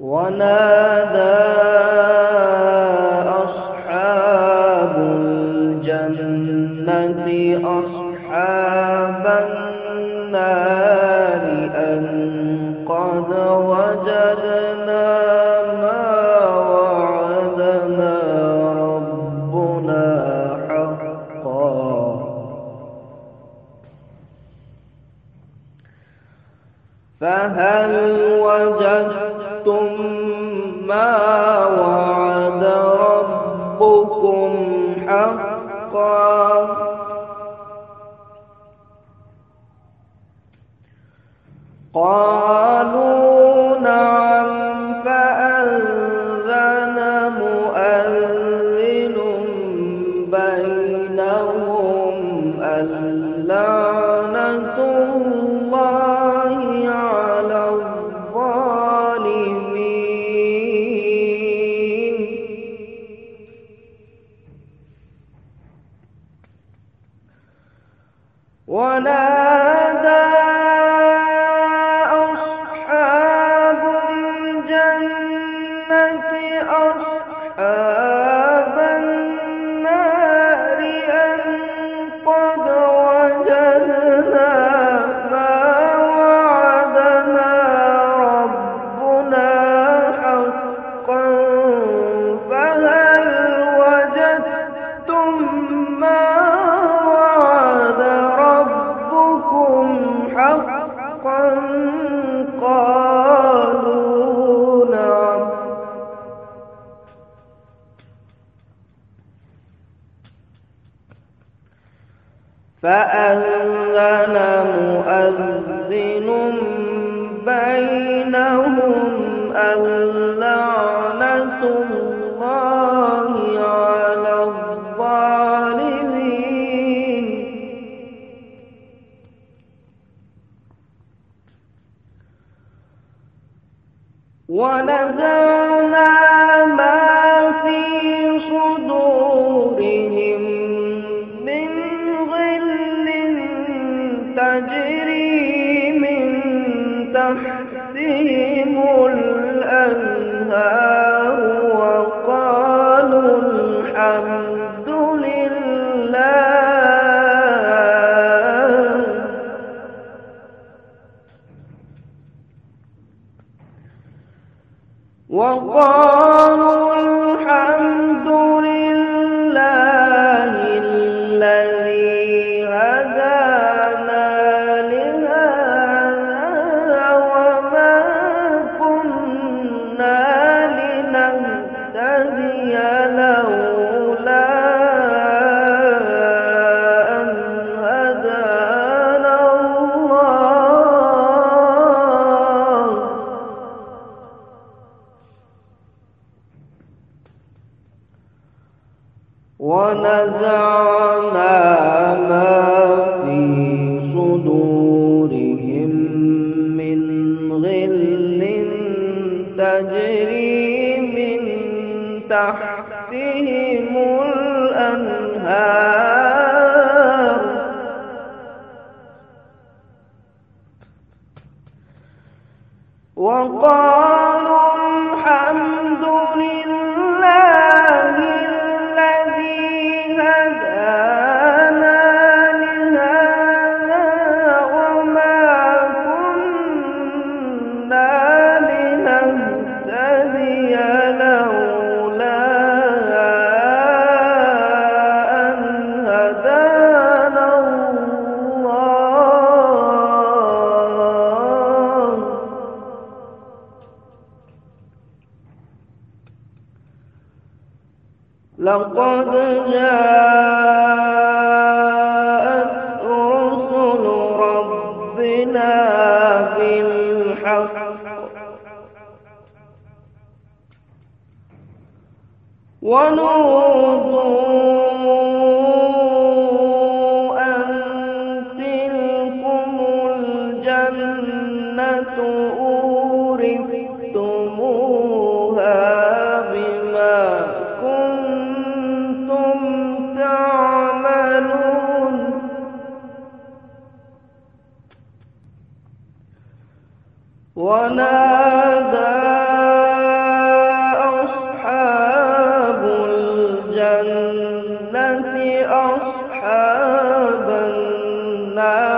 ونادى حقا. قالوا نعم فأذن مؤذن بينهم اللعنة فأذن مؤذن بينهم اللعنة الله على الظالمين. ونزعنا وقالوا الحمد لله. وقالوا ونزعنا ما في صدورهم من غل تجري من تحتهم الأنهار. وقالوا لقد جاءت رسل ربنا بالحق. ونودوا ونادى أصحاب الجنة أصحاب النار.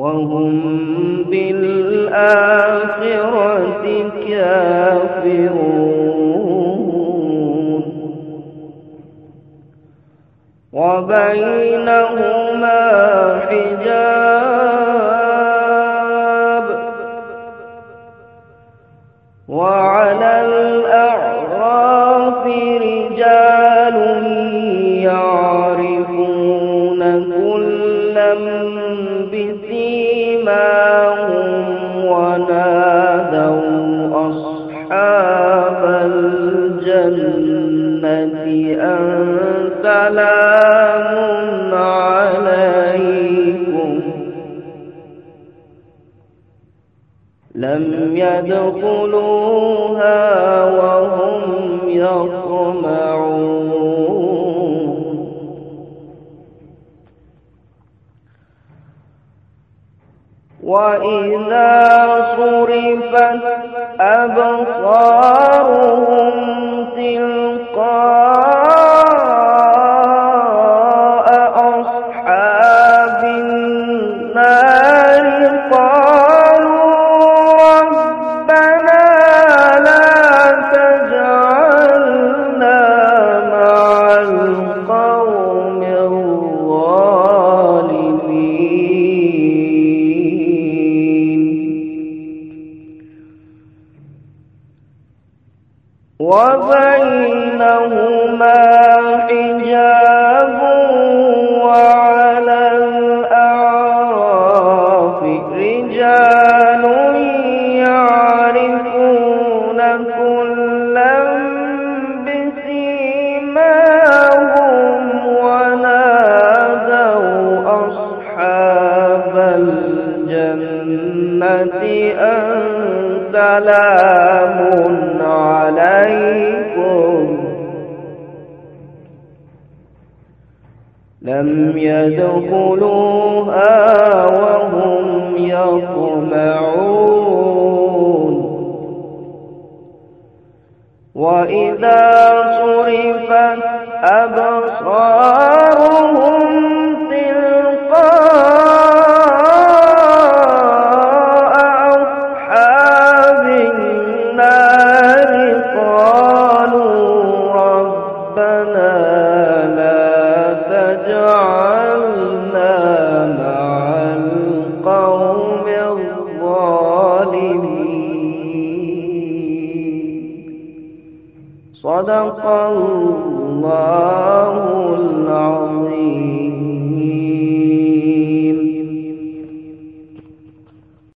وهم بالآخرة كافرون. وبينهما سلام عليكم؟ لم يدخلوها وهم يطمعون. وإذا صرفت أبصارهم تلقاء وبينهما لم يدخلوها وهم يطمعون. وإذا صرفت أبصارهم صدق